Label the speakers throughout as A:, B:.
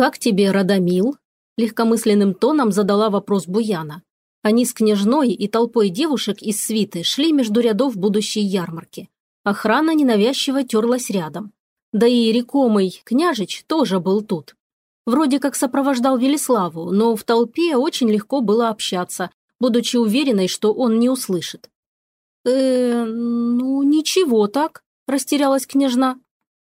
A: «Как тебе, Радомил?» – легкомысленным тоном задала вопрос Буяна. Они с княжной и толпой девушек из свиты шли между рядов будущей ярмарки. Охрана ненавязчиво терлась рядом. Да и рекомый княжич тоже был тут. Вроде как сопровождал Велиславу, но в толпе очень легко было общаться, будучи уверенной, что он не услышит. «Э, ну ничего так», – растерялась княжна.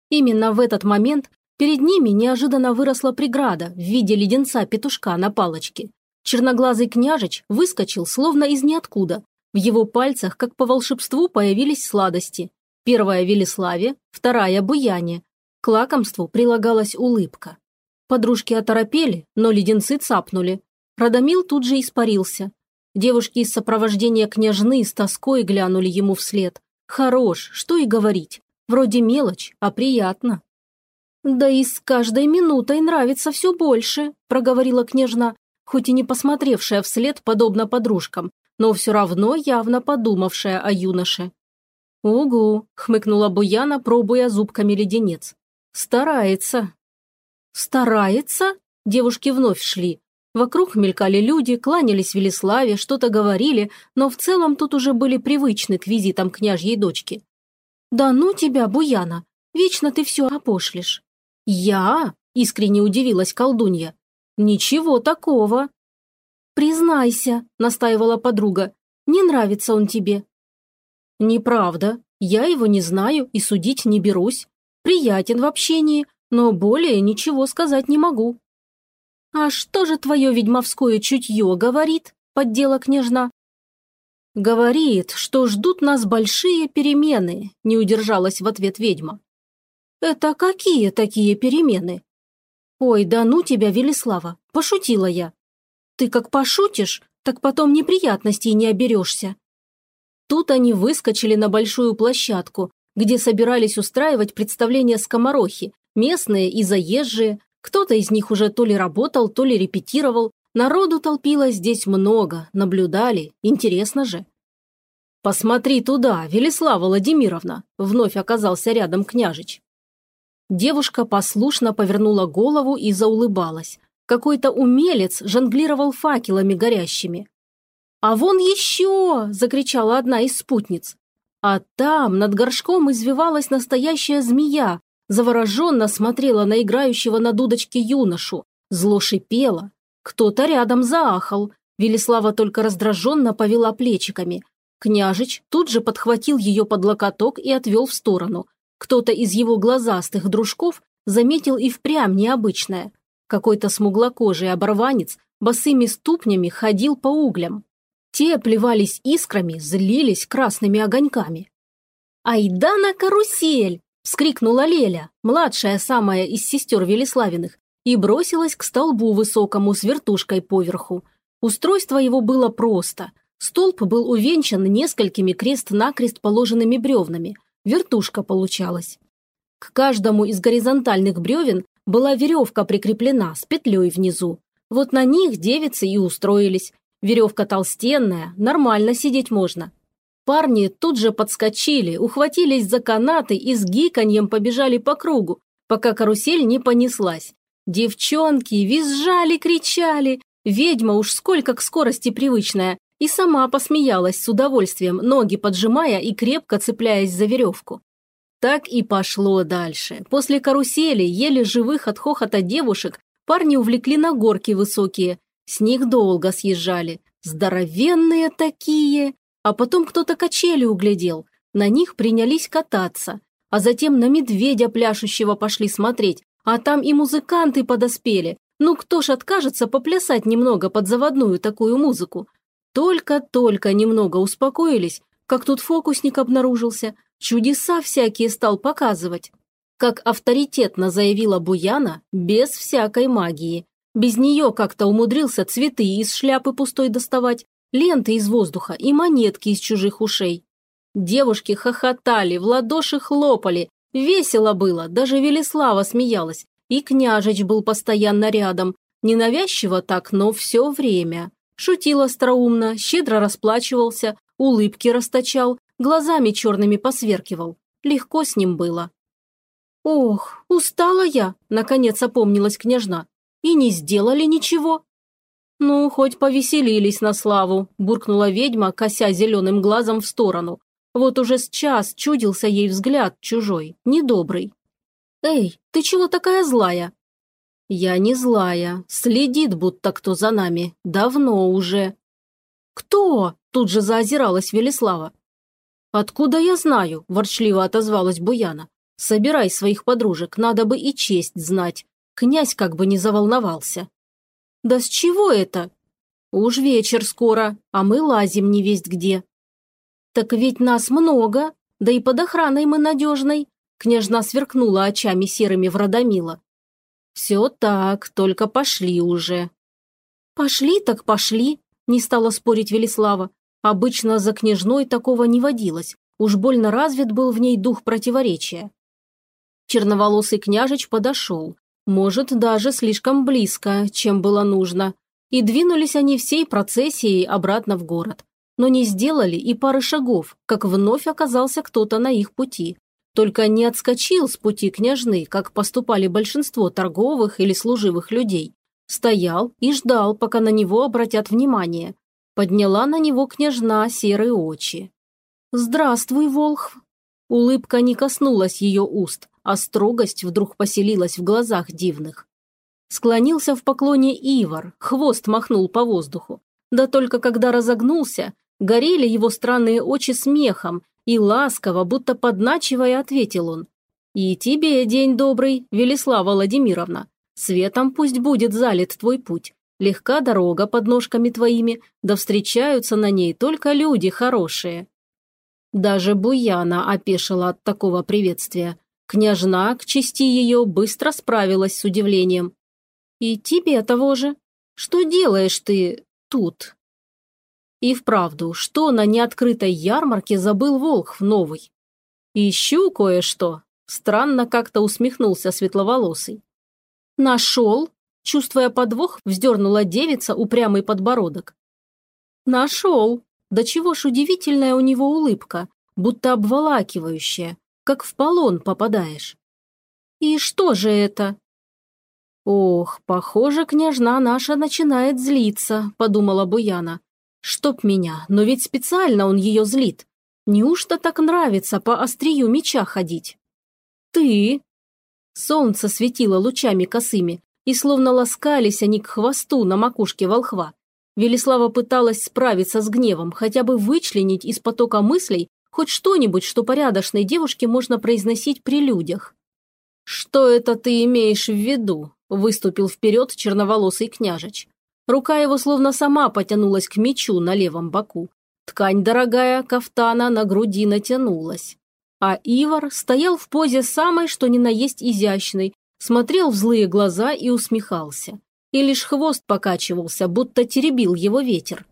A: Именно в этот момент перед ними неожиданно выросла преграда в виде леденца-петушка на палочке. Черноглазый княжич выскочил словно из ниоткуда. В его пальцах, как по волшебству, появились сладости. Первая – Велиславе, вторая – Буяне. К лакомству прилагалась улыбка. Подружки оторопели, но леденцы цапнули. Радомил тут же испарился. Девушки из сопровождения княжны с тоской глянули ему вслед. Хорош, что и говорить. Вроде мелочь, а приятно. «Да и с каждой минутой нравится все больше», – проговорила княжна, хоть и не посмотревшая вслед, подобно подружкам, но все равно явно подумавшая о юноше. «Угу», – хмыкнула Буяна, пробуя зубками леденец. «Старается». «Старается?» – девушки вновь шли. Вокруг мелькали люди, кланялись Велиславе, что-то говорили, но в целом тут уже были привычны к визитам княжьей дочки. «Да ну тебя, Буяна! Вечно ты все опошлишь!» «Я?» – искренне удивилась колдунья. «Ничего такого». «Признайся», – настаивала подруга, – «не нравится он тебе». «Неправда. Я его не знаю и судить не берусь. Приятен в общении, но более ничего сказать не могу». «А что же твое ведьмовское чутье говорит?» – поддела княжна. «Говорит, что ждут нас большие перемены», – не удержалась в ответ ведьма. «Это какие такие перемены?» «Ой, да ну тебя, Велислава, пошутила я. Ты как пошутишь, так потом неприятностей не оберешься». Тут они выскочили на большую площадку, где собирались устраивать представление скоморохи, местные и заезжие. Кто-то из них уже то ли работал, то ли репетировал. Народу толпилось здесь много, наблюдали, интересно же. «Посмотри туда, Велислава Владимировна!» – вновь оказался рядом княжич. Девушка послушно повернула голову и заулыбалась. Какой-то умелец жонглировал факелами горящими. «А вон еще!» – закричала одна из спутниц. А там над горшком извивалась настоящая змея, завороженно смотрела на играющего на дудочке юношу, зло шипела. Кто-то рядом заахал, Велислава только раздраженно повела плечиками. Княжич тут же подхватил ее под локоток и отвел в сторону – кто-то из его глазастых дружков заметил и впрямь необычное. Какой-то смуглокожий оборванец босыми ступнями ходил по углям. Те плевались искрами, злились красными огоньками. «Айда на карусель!» – вскрикнула Леля, младшая самая из сестер Велиславиных, и бросилась к столбу высокому с вертушкой поверху. Устройство его было просто. Столб был увенчан несколькими крест-накрест положенными бревнами – Вертушка получалась. К каждому из горизонтальных бревен была веревка прикреплена с петлей внизу. Вот на них девицы и устроились. Веревка толстенная, нормально сидеть можно. Парни тут же подскочили, ухватились за канаты и с гиканьем побежали по кругу, пока карусель не понеслась. Девчонки визжали, кричали. Ведьма уж сколько к скорости привычная, и сама посмеялась с удовольствием, ноги поджимая и крепко цепляясь за веревку. Так и пошло дальше. После карусели, еле живых от хохота девушек, парни увлекли на горки высокие. С них долго съезжали. Здоровенные такие. А потом кто-то качели углядел. На них принялись кататься. А затем на медведя пляшущего пошли смотреть. А там и музыканты подоспели. Ну кто ж откажется поплясать немного под заводную такую музыку? Только-только немного успокоились, как тут фокусник обнаружился, чудеса всякие стал показывать. Как авторитетно заявила Буяна, без всякой магии. Без нее как-то умудрился цветы из шляпы пустой доставать, ленты из воздуха и монетки из чужих ушей. Девушки хохотали, в ладоши хлопали, весело было, даже Велислава смеялась, и княжич был постоянно рядом, ненавязчиво так, но все время. Шутил остроумно, щедро расплачивался, улыбки расточал, глазами черными посверкивал. Легко с ним было. «Ох, устала я!» – наконец опомнилась княжна. «И не сделали ничего!» «Ну, хоть повеселились на славу», – буркнула ведьма, кося зеленым глазом в сторону. Вот уже с час чудился ей взгляд чужой, недобрый. «Эй, ты чего такая злая?» «Я не злая. Следит, будто кто за нами. Давно уже». «Кто?» – тут же заозиралась Велеслава. «Откуда я знаю?» – ворчливо отозвалась Буяна. Собирай своих подружек, надо бы и честь знать. Князь как бы не заволновался. Да с чего это? Уж вечер скоро, а мы лазим не весть где. Так ведь нас много, да и под охраной мы надежной. Княжна сверкнула очами серыми в Радомила. Все так, только пошли уже. Пошли так пошли, не стала спорить Велислава. Обычно за княжной такого не водилось. Уж больно развит был в ней дух противоречия. Черноволосый княжич подошел, может, даже слишком близко, чем было нужно, и двинулись они всей процессией обратно в город. Но не сделали и пары шагов, как вновь оказался кто-то на их пути. Только не отскочил с пути княжны, как поступали большинство торговых или служивых людей. Стоял и ждал, пока на него обратят внимание. Подняла на него княжна серые очи. «Здравствуй, Волхв!» Улыбка не коснулась ее уст, а строгость вдруг поселилась в глазах дивных. Склонился в поклоне Ивар, хвост махнул по воздуху. Да только когда разогнулся, горели его странные очи смехом, и ласково, будто подначивая, ответил он. «И тебе день добрый, Велислава Владимировна. Светом пусть будет залит твой путь. Легка дорога под ножками твоими, да встречаются на ней только люди хорошие». Даже Буяна опешила от такого приветствия, Княжна, к чести ее, быстро справилась с удивлением. «И тебе того же? Что делаешь ты тут?» И вправду, что на неоткрытой ярмарке забыл Волхв новый? «Ищу кое-что», – странно как-то усмехнулся светловолосый. «Нашел?» – чувствуя подвох, вздернула девица упрямый подбородок. «Нашел!» Да чего ж удивительная у него улыбка, будто обволакивающая, как в полон попадаешь. И что же это? Ох, похоже, княжна наша начинает злиться, подумала Буяна. Чтоб меня, но ведь специально он ее злит. Неужто так нравится по острию меча ходить? Ты? Солнце светило лучами косыми, и словно ласкались они к хвосту на макушке волхва. Велислава пыталась справиться с гневом, хотя бы вычленить из потока мыслей Хоть что-нибудь, что порядочной девушке можно произносить при людях. «Что это ты имеешь в виду?» – выступил вперед черноволосый княжич. Рука его словно сама потянулась к мечу на левом боку. Ткань дорогая, кафтана на груди натянулась. А Ивар стоял в позе самой, что ни на есть изящной, смотрел в злые глаза и усмехался. И лишь хвост покачивался, будто теребил его ветер.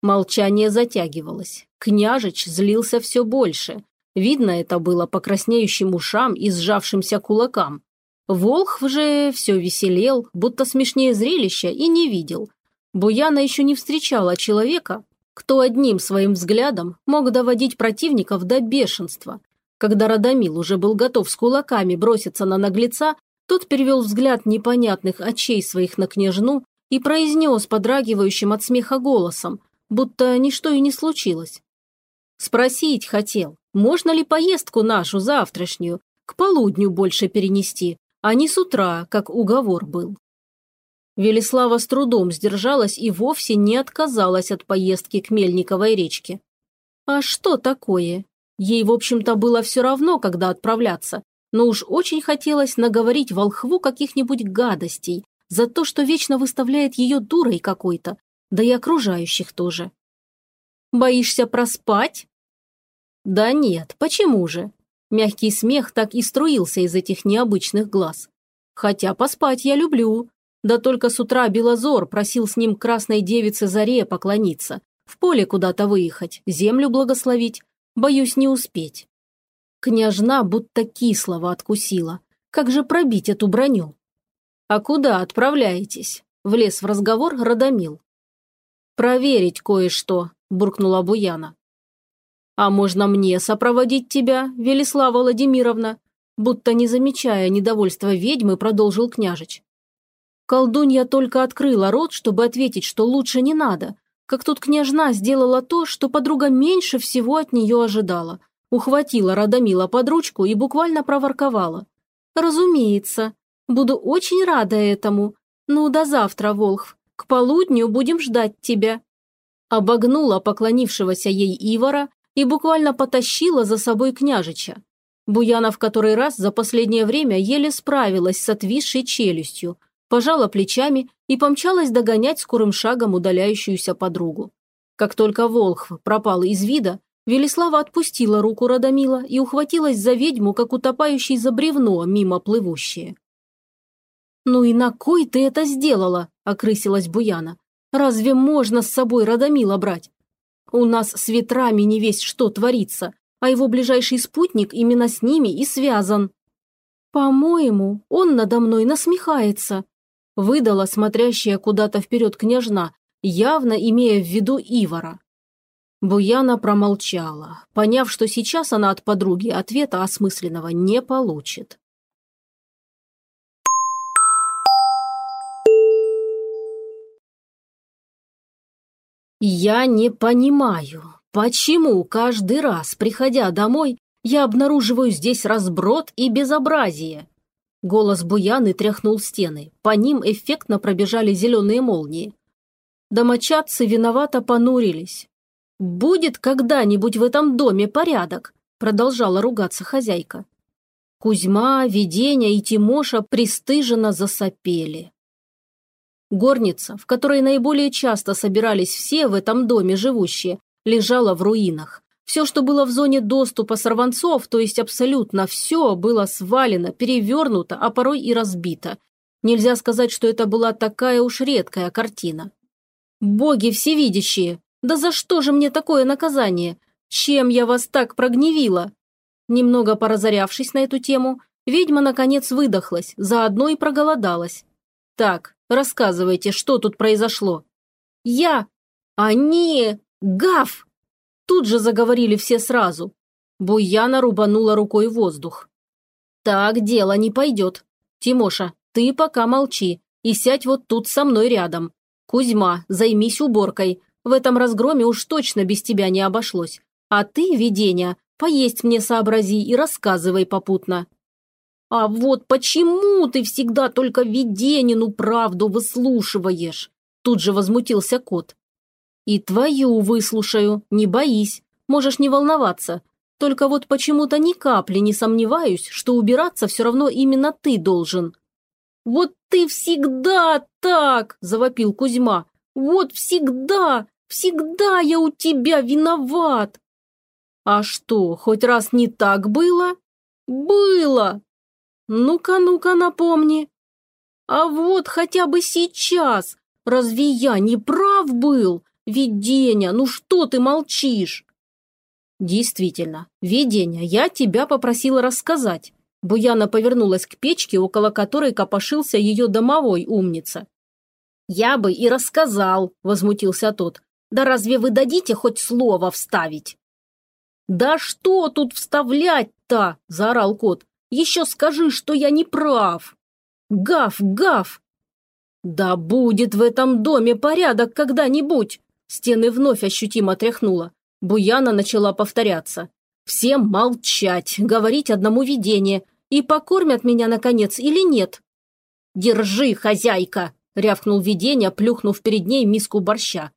A: Молчание затягивалось. Княжич злился все больше. Видно это было по краснеющим ушам и сжавшимся кулакам. Волхв же все веселел, будто смешнее зрелища, и не видел. Буяна еще не встречала человека, кто одним своим взглядом мог доводить противников до бешенства. Когда Радомил уже был готов с кулаками броситься на наглеца, тот перевел взгляд непонятных очей своих на княжну и произнес подрагивающим от смеха голосом – будто ничто и не случилось. Спросить хотел, можно ли поездку нашу завтрашнюю к полудню больше перенести, а не с утра, как уговор был. Велислава с трудом сдержалась и вовсе не отказалась от поездки к Мельниковой речке. А что такое? Ей, в общем-то, было все равно, когда отправляться, но уж очень хотелось наговорить волхву каких-нибудь гадостей за то, что вечно выставляет ее дурой какой-то, да и окружающих тоже. Боишься проспать? Да нет, почему же? Мягкий смех так и струился из этих необычных глаз. Хотя поспать я люблю. Да только с утра Белозор просил с ним красной девице Заре поклониться, в поле куда-то выехать, землю благословить. Боюсь не успеть. Княжна будто кислого откусила. Как же пробить эту броню? «А куда отправляетесь?» – влез в разговор Радомил. «Проверить кое-что», – буркнула Буяна. «А можно мне сопроводить тебя, Велислава Владимировна? будто не замечая недовольства ведьмы, продолжил княжич. Колдунья только открыла рот, чтобы ответить, что лучше не надо, как тут княжна сделала то, что подруга меньше всего от нее ожидала. Ухватила Радомила под ручку и буквально проворковала. «Разумеется. Буду очень рада этому. Ну, до завтра, Волхв. К полудню будем ждать тебя». Обогнула поклонившегося ей Ивара и буквально потащила за собой княжича. Буяна в который раз за последнее время еле справилась с отвисшей челюстью, пожала плечами и помчалась догонять скорым шагом удаляющуюся подругу. Как только Волхв пропал из вида, Велислава отпустила руку Радомила и ухватилась за ведьму, как утопающий за бревно мимо плывущее. «Ну и на кой ты это сделала?» – окрысилась Буяна. «Разве можно с собой Радомила брать? У нас с ветрами не весь что творится, а его ближайший спутник именно с ними и связан». «По-моему, он надо мной насмехается», – выдала смотрящая куда-то вперед княжна, явно имея в виду Ивара. Буяна промолчала, поняв, что сейчас она от подруги ответа осмысленного не получит. «Я не понимаю, почему каждый раз, приходя домой, я обнаруживаю здесь разброд и безобразие?» Голос Буяны тряхнул стены, по ним эффектно пробежали зеленые молнии. Домочадцы виновато понурились. «Будет когда-нибудь в этом доме порядок?» продолжала ругаться хозяйка. Кузьма, Веденя и Тимоша пристыженно засопели. Горница, в которой наиболее часто собирались все в этом доме живущие, лежала в руинах. Все, что было в зоне доступа сорванцов, то есть абсолютно все, было свалено, перевернуто, а порой и разбито. Нельзя сказать, что это была такая уж редкая картина. «Боги всевидящие! Да за что же мне такое наказание? Чем я вас так прогневила?» Немного поразорявшись на эту тему, ведьма наконец выдохлась, заодно и проголодалась. «Так, Рассказывайте, что тут произошло». «Я! Они! Гав!» Тут же заговорили все сразу. Буяна рубанула рукой воздух. «Так дело не пойдет. Тимоша, ты пока молчи и сядь вот тут со мной рядом. Кузьма, займись уборкой. В этом разгроме уж точно без тебя не обошлось. А ты, видение, поесть мне сообрази и рассказывай попутно. А вот почему ты всегда только Веденину правду выслушиваешь? Тут же возмутился кот. И твою выслушаю, не боись, можешь не волноваться. Только вот почему-то ни капли не сомневаюсь, что убираться все равно именно ты должен. Вот ты всегда так, завопил Кузьма. Вот всегда, всегда я у тебя виноват. А что, хоть раз не так было? Было, ну-ка, ну-ка, напомни. А вот хотя бы сейчас. Разве я не прав был? Видения, ну что ты молчишь? Действительно, Видения, я тебя попросила рассказать. Буяна повернулась к печке, около которой копошился ее домовой умница. «Я бы и рассказал», – возмутился тот. «Да разве вы дадите хоть слово вставить?» «Да что тут вставлять-то?» – заорал кот. Еще скажи, что я не прав. Гав, гав. Да будет в этом доме порядок когда-нибудь. Стены вновь ощутимо тряхнуло. Буяна начала повторяться. Всем молчать, говорить одному видение. И покормят меня, наконец, или нет? «Держи, хозяйка!» – рявкнул видение, плюхнув перед ней миску борща.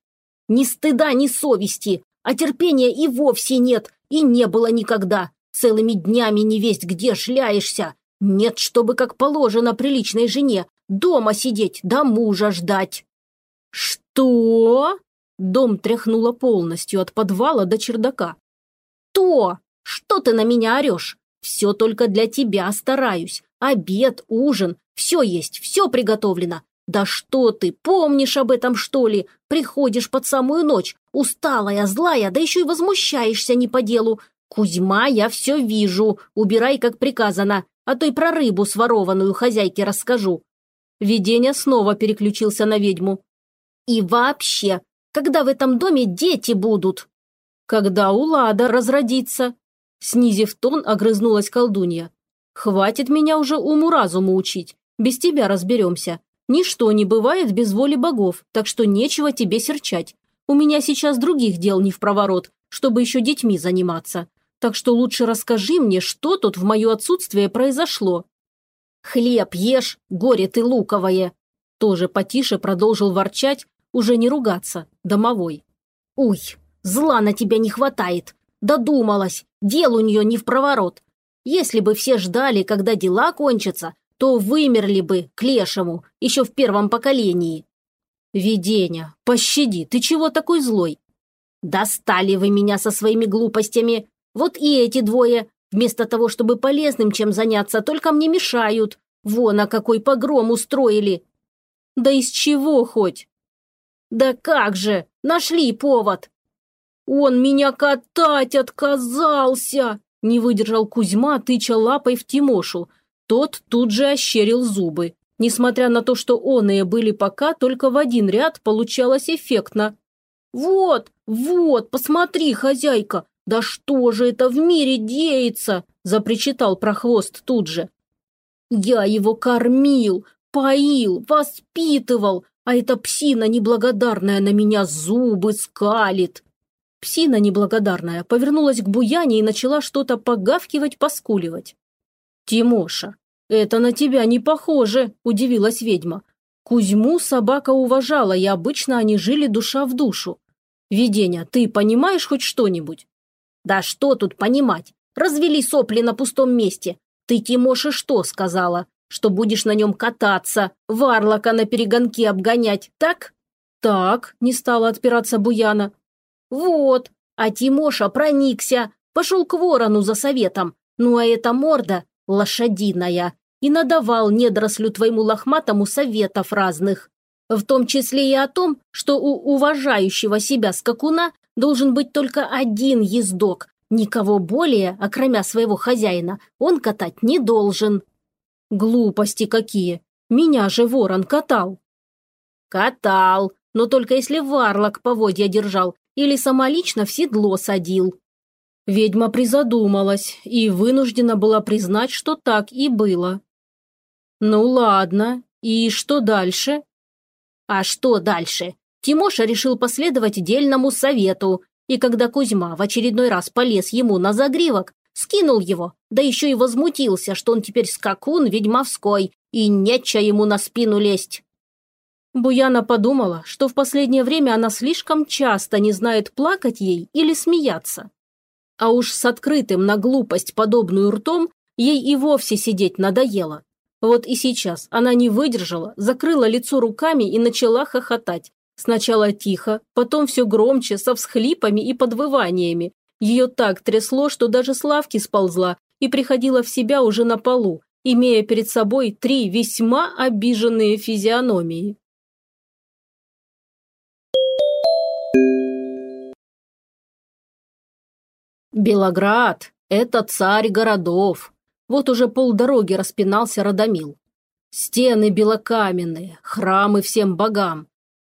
A: «Ни стыда, ни совести, а терпения и вовсе нет, и не было никогда. Целыми днями не весть где шляешься. Нет, чтобы, как положено приличной жене, дома сидеть, да мужа ждать». «Что?» Дом тряхнуло полностью от подвала до чердака. «То! Что ты на меня орешь? Все только для тебя стараюсь. Обед, ужин, все есть, все приготовлено. Да что ты, помнишь об этом, что ли? Приходишь под самую ночь, усталая, злая, да еще и возмущаешься не по делу. «Кузьма, я все вижу. Убирай, как приказано, а то и про рыбу сворованную хозяйке расскажу». Видение снова переключился на ведьму. «И вообще, когда в этом доме дети будут?» «Когда Улада разродится», – снизив тон, огрызнулась колдунья. Хватит меня уже уму-разуму учить. Без тебя разберемся. Ничто не бывает без воли богов, так что нечего тебе серчать. У меня сейчас других дел не в проворот, чтобы еще детьми заниматься. Так что лучше расскажи мне, что тут в мое отсутствие произошло». «Хлеб ешь, горе ты луковое!» Тоже потише продолжил ворчать, уже не ругаться, домовой. «Уй, зла на тебя не хватает. Додумалась, дел у нее не в проворот. Если бы все ждали, когда дела кончатся, то вымерли бы к лешему еще в первом поколении. Видения, пощади, ты чего такой злой? Достали вы меня со своими глупостями. Вот и эти двое, вместо того, чтобы полезным чем заняться, только мне мешают. Вон, а какой погром устроили. Да из чего хоть? Да как же, нашли повод. Он меня катать отказался, не выдержал Кузьма, тыча лапой в Тимошу. Тот тут же ощерил зубы. Несмотря на то, что оные были пока, только в один ряд получалось эффектно. «Вот, вот, посмотри, хозяйка, да что же это в мире деется?» – запричитал прохвост тут же. «Я его кормил, поил, воспитывал, а эта псина неблагодарная на меня зубы скалит. Псина неблагодарная повернулась к Буяне и начала что-то погавкивать-поскуливать. «Тимоша, это на тебя не похоже», – удивилась ведьма. Кузьму собака уважала, и обычно они жили душа в душу. «Видения, ты понимаешь хоть что-нибудь?» «Да что тут понимать? Развели сопли на пустом месте. Ты, Тимоше, что сказала? Что будешь на нем кататься, варлока на перегонки обгонять, так?» «Так», – не стала отпираться Буяна. «Вот, а Тимоша проникся, пошел к ворону за советом. Ну а эта морда лошадиная и надавал недорослю твоему лохматому советов разных. В том числе и о том, что у уважающего себя скакуна должен быть только один ездок, никого более, окромя своего хозяина, он катать не должен. Глупости какие! Меня же ворон катал. Катал, но только если варлок поводья держал или самолично в седло садил. Ведьма призадумалась и вынуждена была признать, что так и было. Ну ладно, и что дальше? А что дальше? Тимоша решил последовать дельному совету, и когда Кузьма в очередной раз полез ему на загривок, скинул его, да еще и возмутился, что он теперь скакун ведьмовской, и неча ему на спину лезть. Буяна подумала, что в последнее время она слишком часто не знает, плакать ей или смеяться. А уж с открытым на глупость подобную ртом ей и вовсе сидеть надоело. Вот и сейчас она не выдержала, закрыла лицо руками и начала хохотать. Сначала тихо, потом все громче, со всхлипами и подвываниями. Ее так трясло, что даже с лавки сползла и приходила в себя уже на полу, имея перед собой три весьма обиженные физиономии. Белоград – это царь городов. Вот уже полдороги распинался Радомил. Стены белокаменные, храмы всем богам.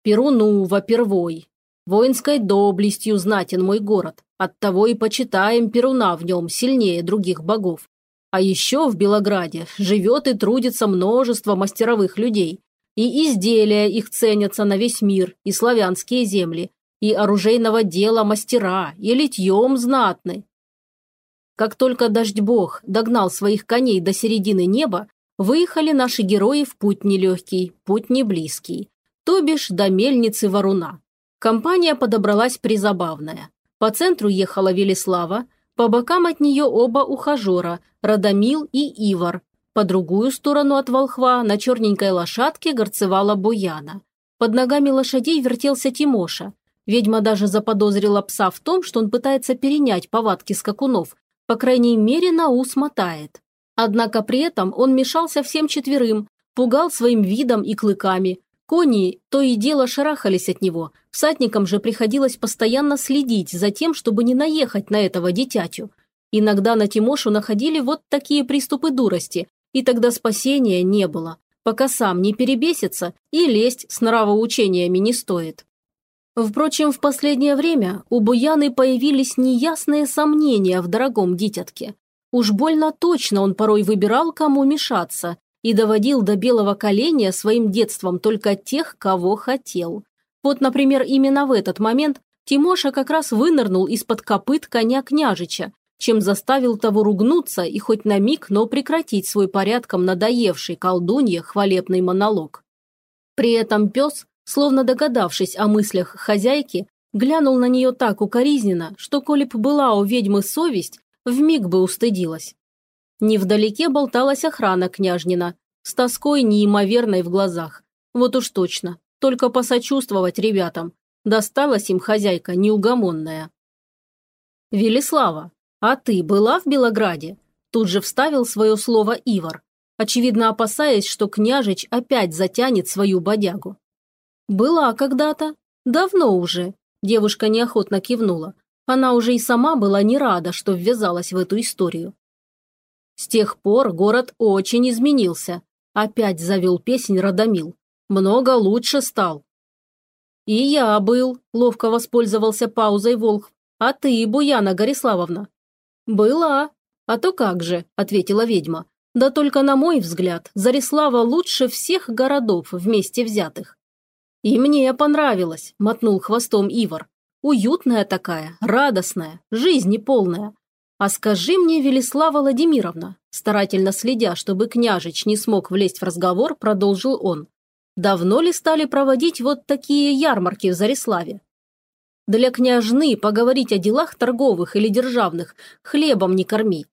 A: Перуну вопервой. Воинской доблестью знатен мой город. Оттого и почитаем Перуна в нем сильнее других богов. А еще в Белограде живет и трудится множество мастеровых людей. И изделия их ценятся на весь мир, и славянские земли, и оружейного дела мастера, и литьем знатны. Как только дождь бог догнал своих коней до середины неба, выехали наши герои в путь нелегкий, путь не близкий, то бишь до мельницы Варуна. Компания подобралась призабавная. По центру ехала Велислава, по бокам от нее оба ухажера – Радомил и Ивар. По другую сторону от волхва на черненькой лошадке горцевала Буяна. Под ногами лошадей вертелся Тимоша. Ведьма даже заподозрила пса в том, что он пытается перенять повадки скакунов, по крайней мере, на ус мотает. Однако при этом он мешался всем четверым, пугал своим видом и клыками. Кони то и дело шарахались от него, всадникам же приходилось постоянно следить за тем, чтобы не наехать на этого дитятю. Иногда на Тимошу находили вот такие приступы дурости, и тогда спасения не было, пока сам не перебесится и лезть с нравоучениями не стоит. Впрочем, в последнее время у Буяны появились неясные сомнения в дорогом дитятке. Уж больно точно он порой выбирал, кому мешаться, и доводил до белого коленя своим детством только тех, кого хотел. Вот, например, именно в этот момент Тимоша как раз вынырнул из-под копыт коня княжича, чем заставил того ругнуться и хоть на миг, но прекратить свой порядком надоевший колдунье хвалебный монолог. При этом пес, словно догадавшись о мыслях хозяйки, глянул на нее так укоризненно, что коли б была у ведьмы совесть, вмиг бы устыдилась. Невдалеке болталась охрана княжнина, с тоской неимоверной в глазах. Вот уж точно, только посочувствовать ребятам. Досталась им хозяйка неугомонная. «Велислава, а ты была в Белограде?» Тут же вставил свое слово Ивар, очевидно опасаясь, что княжич опять затянет свою бодягу. «Была когда-то. Давно уже», – девушка неохотно кивнула. Она уже и сама была не рада, что ввязалась в эту историю. С тех пор город очень изменился. Опять завел песнь Радомил. Много лучше стал. И я был, ловко воспользовался паузой Волхв. А ты, Буяна Гориславовна? Была. А то как же, ответила ведьма. Да только на мой взгляд, Зарислава лучше всех городов вместе взятых. И мне понравилось, мотнул хвостом Ивар. Уютная такая, радостная, жизни полная. А скажи мне, Велислава Владимировна, старательно следя, чтобы княжич не смог влезть в разговор, продолжил он. Давно ли стали проводить вот такие ярмарки в Зариславе? Для княжны поговорить о делах торговых или державных хлебом не корми.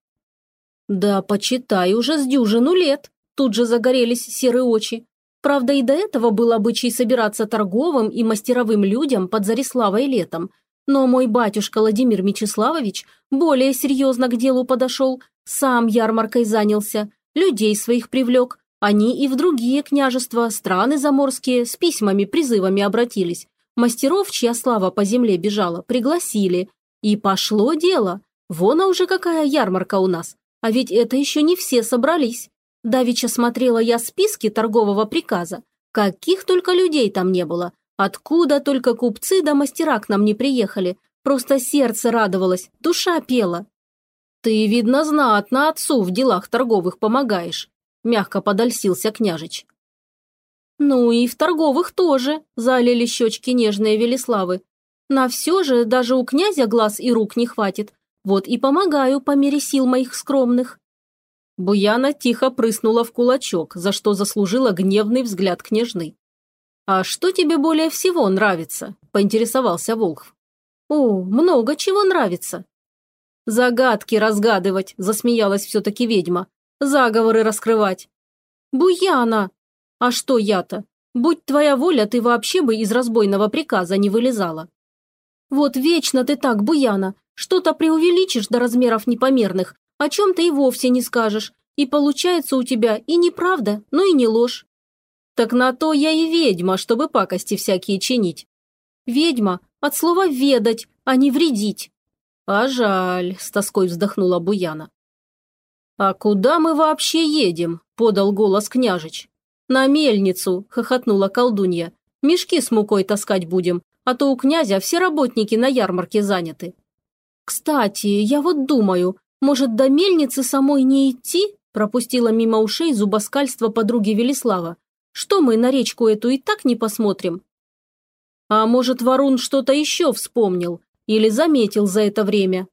A: Да почитай уже с дюжину лет, тут же загорелись серые очи. Правда, и до этого был обычай собираться торговым и мастеровым людям под Зариславой летом. Но мой батюшка Владимир Мечиславович более серьезно к делу подошел, сам ярмаркой занялся, людей своих привлек. Они и в другие княжества, страны заморские, с письмами-призывами обратились. Мастеров, чья слава по земле бежала, пригласили. И пошло дело. Вон а уже какая ярмарка у нас. А ведь это еще не все собрались. Давича смотрела я списки торгового приказа. Каких только людей там не было. Откуда только купцы да мастера к нам не приехали. Просто сердце радовалось, душа пела. Ты, видно, знатно отцу в делах торговых помогаешь. Мягко подольсился княжич. Ну и в торговых тоже, залили щечки нежные Велиславы. На все же даже у князя глаз и рук не хватит. Вот и помогаю по мере сил моих скромных. Буяна тихо прыснула в кулачок, за что заслужила гневный взгляд княжны. «А что тебе более всего нравится?» – поинтересовался Волхв. «О, много чего нравится». «Загадки разгадывать», – засмеялась все-таки ведьма. «Заговоры раскрывать». «Буяна!» «А что я-то? Будь твоя воля, ты вообще бы из разбойного приказа не вылезала». «Вот вечно ты так, Буяна, что-то преувеличишь до размеров непомерных, о чем ты и вовсе не скажешь, и получается у тебя и неправда, но и не ложь. Так на то я и ведьма, чтобы пакости всякие чинить. Ведьма от слова «ведать», а не «вредить». А жаль, с тоской вздохнула Буяна. «А куда мы вообще едем?» – подал голос княжич. «На мельницу», – хохотнула колдунья. «Мешки с мукой таскать будем, а то у князя все работники на ярмарке заняты». «Кстати, я вот думаю, может, до мельницы самой не идти?» пропустила мимо ушей зубоскальство подруги Велислава. «Что мы на речку эту и так не посмотрим?» «А может, Варун что-то еще вспомнил или заметил за это время?»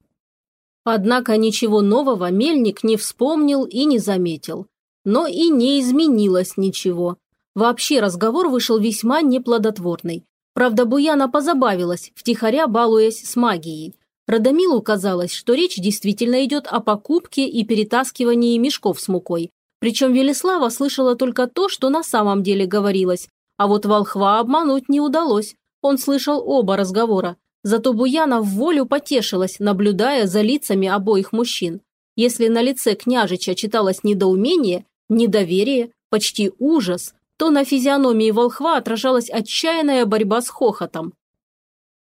A: Однако ничего нового мельник не вспомнил и не заметил. Но и не изменилось ничего. Вообще разговор вышел весьма неплодотворный. Правда, Буяна позабавилась, втихаря балуясь с магией. Радомилу казалось, что речь действительно идет о покупке и перетаскивании мешков с мукой. Причем Велеслава слышала только то, что на самом деле говорилось. А вот волхва обмануть не удалось. Он слышал оба разговора. Зато Буяна в волю потешилась, наблюдая за лицами обоих мужчин. Если на лице княжича читалось недоумение, недоверие, почти ужас, то на физиономии волхва отражалась отчаянная борьба с хохотом.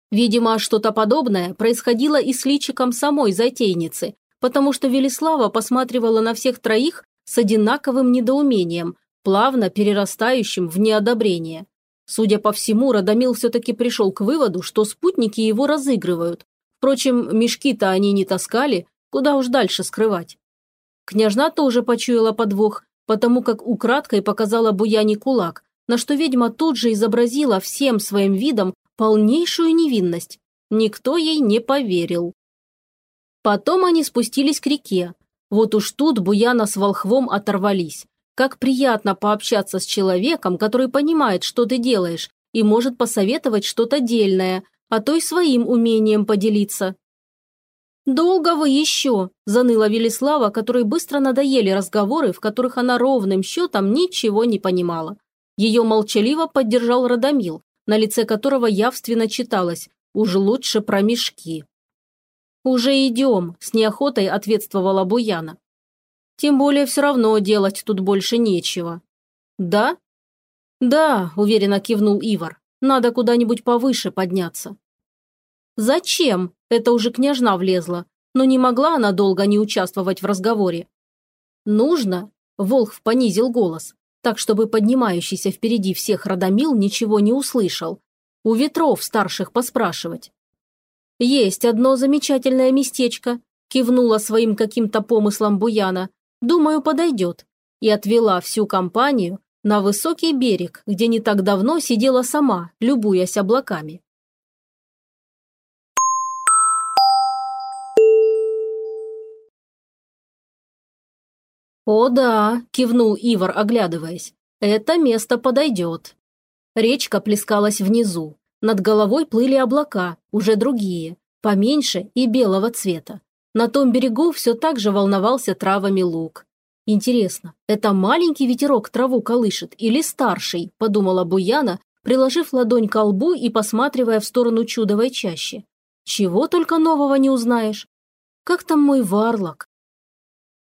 A: Видимо, что-то подобное происходило и с личиком самой затейницы, потому что Велислава посматривала на всех троих с одинаковым недоумением, плавно перерастающим в неодобрение. Судя по всему, Радомил все-таки пришел к выводу, что спутники его разыгрывают. Впрочем, мешки-то они не таскали, куда уж дальше скрывать. Княжна тоже почуяла подвох, потому как украдкой показала Буяне кулак, на что ведьма тут же изобразила всем своим видом полнейшую невинность. Никто ей не поверил. Потом они спустились к реке. Вот уж тут Буяна с Волхвом оторвались. Как приятно пообщаться с человеком, который понимает, что ты делаешь, и может посоветовать что-то дельное, а то и своим умением поделиться. «Долго вы еще?» – заныла Велислава, которой быстро надоели разговоры, в которых она ровным счетом ничего не понимала. Ее молчаливо поддержал Радомил, на лице которого явственно читалось «Уж лучше про мешки». «Уже идем», – с неохотой ответствовала Буяна. «Тем более все равно делать тут больше нечего». «Да?» «Да», – уверенно кивнул Ивар. «Надо куда-нибудь повыше подняться». «Зачем?» – это уже княжна влезла, но не могла она долго не участвовать в разговоре. «Нужно?» – Волхв понизил голос, так чтобы поднимающийся впереди всех Радомил ничего не услышал. У ветров старших поспрашивать. «Есть одно замечательное местечко», – кивнула своим каким-то помыслом Буяна. «Думаю, подойдет». И отвела всю компанию на высокий берег, где не так давно сидела сама, любуясь облаками. «О да», – кивнул Ивар, оглядываясь, – «это место подойдет». Речка плескалась внизу, над головой плыли облака, уже другие, поменьше и белого цвета. На том берегу все так же волновался травами луг. «Интересно, это маленький ветерок траву колышет или старший?» – подумала Буяна, приложив ладонь к лбу и посматривая в сторону чудовой чащи. «Чего только нового не узнаешь? Как там мой варлок?»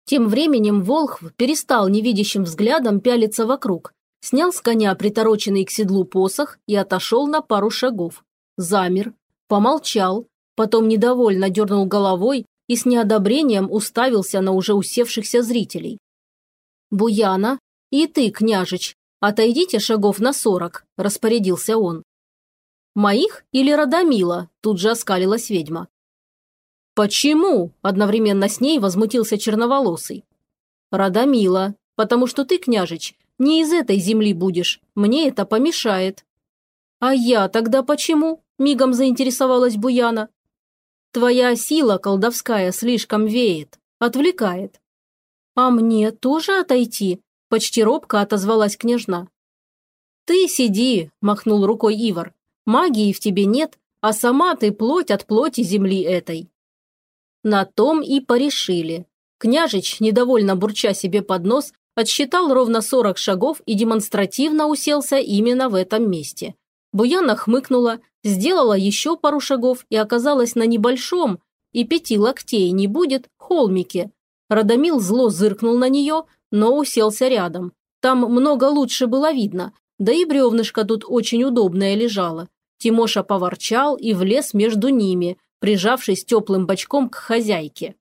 A: Тем временем Волхв перестал невидящим взглядом пялиться вокруг, снял с коня притороченный к седлу посох и отошел на пару шагов. Замер, помолчал, потом недовольно дернул головой и с неодобрением уставился на уже усевшихся зрителей. «Буяна, и ты, княжич, отойдите шагов на сорок», – распорядился он. «Моих или Радомила?» – тут же оскалилась ведьма. «Почему?» – одновременно с ней возмутился черноволосый. «Радомила, потому что ты, княжич, не из этой земли будешь. Мне это помешает». «А я тогда почему?» – мигом заинтересовалась Буяна. «Твоя сила колдовская слишком веет, отвлекает». «А мне тоже отойти?» – почти робко отозвалась княжна. «Ты сиди», – махнул рукой Ивар. «Магии в тебе нет, а сама ты плоть от плоти земли этой». На том и порешили. Княжич, недовольно бурча себе под нос, Отсчитал ровно 40 шагов и демонстративно уселся именно в этом месте. Буяна хмыкнула, сделала еще пару шагов и оказалась на небольшом, и пяти локтей не будет, холмике. Радомил зло зыркнул на нее, но уселся рядом. Там много лучше было видно, да и бревнышко тут очень удобное лежало. Тимоша поворчал и влез между ними, прижавшись теплым бочком к хозяйке.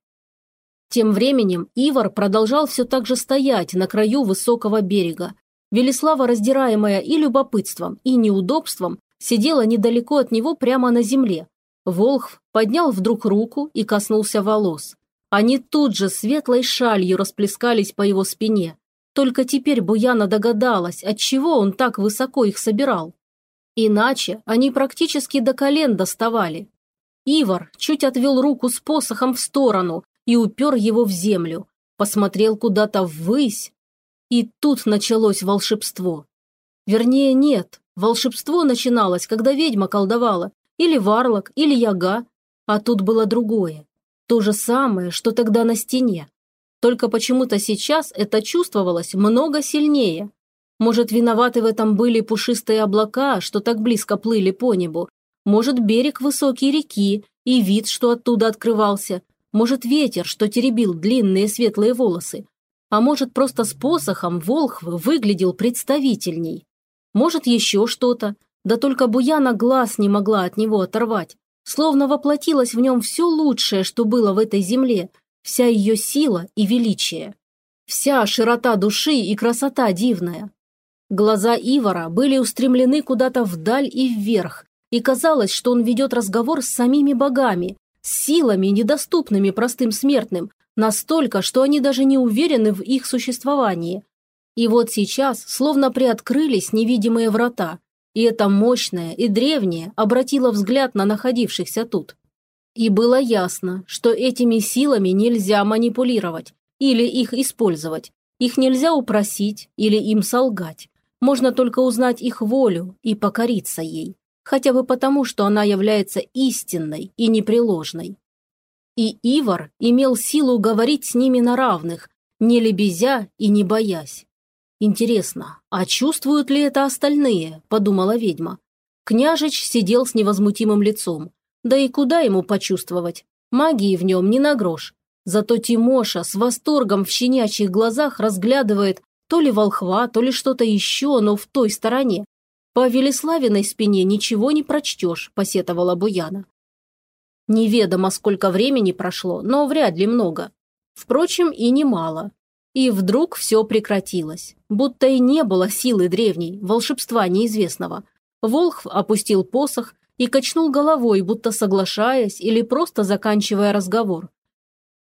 A: Тем временем Ивар продолжал все так же стоять на краю высокого берега. Велислава, раздираемая и любопытством, и неудобством, сидела недалеко от него прямо на земле. Волхв поднял вдруг руку и коснулся волос. Они тут же светлой шалью расплескались по его спине. Только теперь Буяна догадалась, отчего он так высоко их собирал. Иначе они практически до колен доставали. Ивар чуть отвел руку с посохом в сторону, и упер его в землю, посмотрел куда-то ввысь. И тут началось волшебство. Вернее, нет, волшебство начиналось, когда ведьма колдовала, или варлок, или яга, а тут было другое. То же самое, что тогда на стене. Только почему-то сейчас это чувствовалось много сильнее. Может, виноваты в этом были пушистые облака, что так близко плыли по небу. Может, берег высокий реки и вид, что оттуда открывался. Может, ветер, что теребил длинные светлые волосы. А может, просто с посохом Волхв выглядел представительней. Может, еще что-то. Да только Буяна глаз не могла от него оторвать. Словно воплотилось в нем все лучшее, что было в этой земле, вся ее сила и величие. Вся широта души и красота дивная. Глаза Ивара были устремлены куда-то вдаль и вверх, и казалось, что он ведет разговор с самими богами, силами, недоступными простым смертным, Настолько, что они даже не уверены в их существовании. И вот сейчас словно приоткрылись невидимые врата, и это мощное и древнее обратило взгляд на находившихся тут. И было ясно, что этими силами нельзя манипулировать или их использовать, их нельзя упросить или им солгать. Можно только узнать их волю и покориться ей, хотя бы потому, что она является истинной и непреложной. И Ивар имел силу говорить с ними на равных, не лебезя и не боясь. «Интересно, а чувствуют ли это остальные?» – подумала ведьма. Княжич сидел с невозмутимым лицом. Да и куда ему почувствовать? Магии в нем не на грош. Зато Тимоша с восторгом в щенячьих глазах разглядывает то ли волхва, то ли что-то еще, но в той стороне. По Велеславиной спине ничего не прочтешь, посетовала Буяна. Неведомо, сколько времени прошло, но вряд ли много. Впрочем, и немало. И вдруг все прекратилось. Будто и не было силы древней, волшебства неизвестного. Волхв опустил посох и качнул головой, будто соглашаясь или просто заканчивая разговор.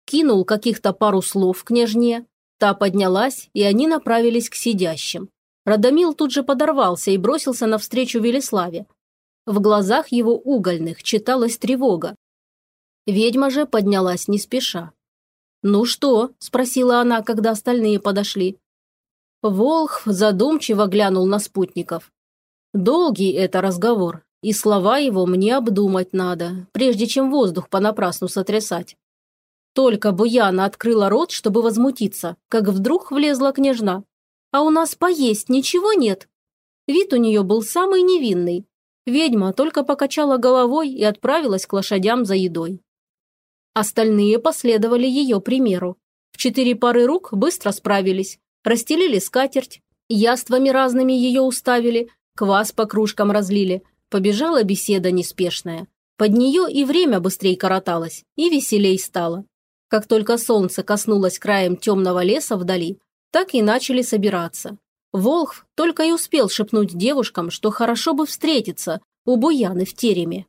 A: Кинул каких-то пару слов княжне, Та поднялась, и они направились к сидящим. Радомил тут же подорвался и бросился навстречу Велеславе. В глазах его угольных читалась тревога. Ведьма же поднялась не спеша. «Ну что?» – спросила она, когда остальные подошли. Волх задумчиво глянул на спутников. «Долгий это разговор, и слова его мне обдумать надо, прежде чем воздух понапрасну сотрясать. Только Буяна открыла рот, чтобы возмутиться, как вдруг влезла княжна. «А у нас поесть ничего нет?» Вид у нее был самый невинный. Ведьма только покачала головой и отправилась к лошадям за едой. Остальные последовали ее примеру. В четыре пары рук быстро справились, расстелили скатерть, яствами разными ее уставили, квас по кружкам разлили, побежала беседа неспешная. Под нее и время быстрее короталось, и веселей стало. Как только солнце коснулось краем темного леса вдали, так и начали собираться. Волхв только и успел шепнуть девушкам, что хорошо бы встретиться у Буяны в тереме.